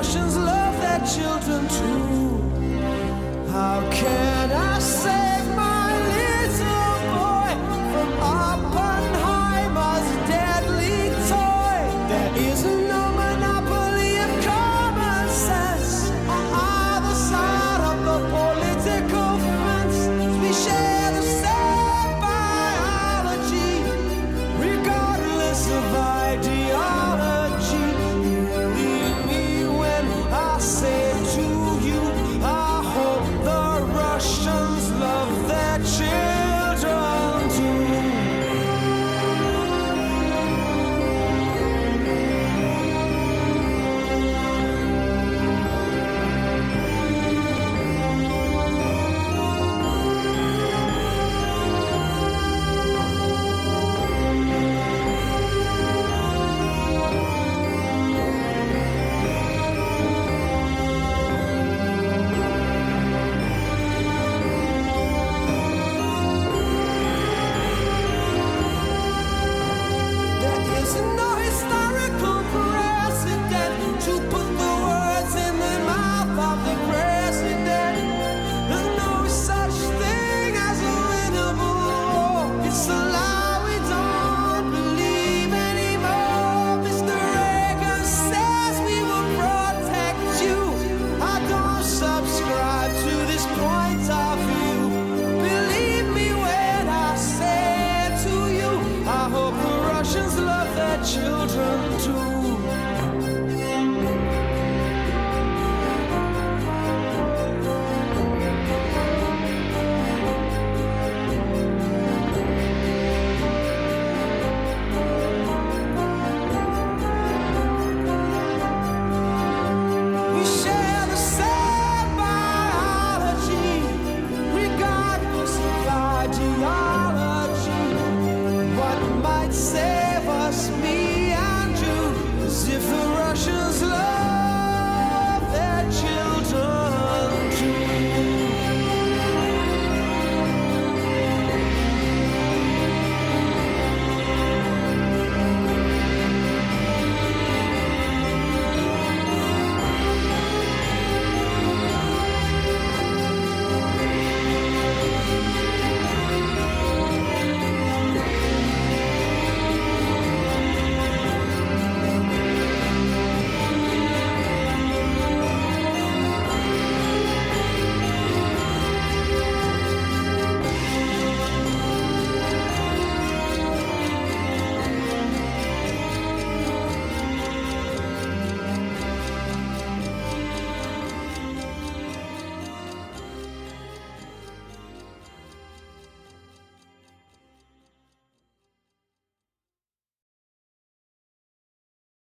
Russians love their children too. How can I save my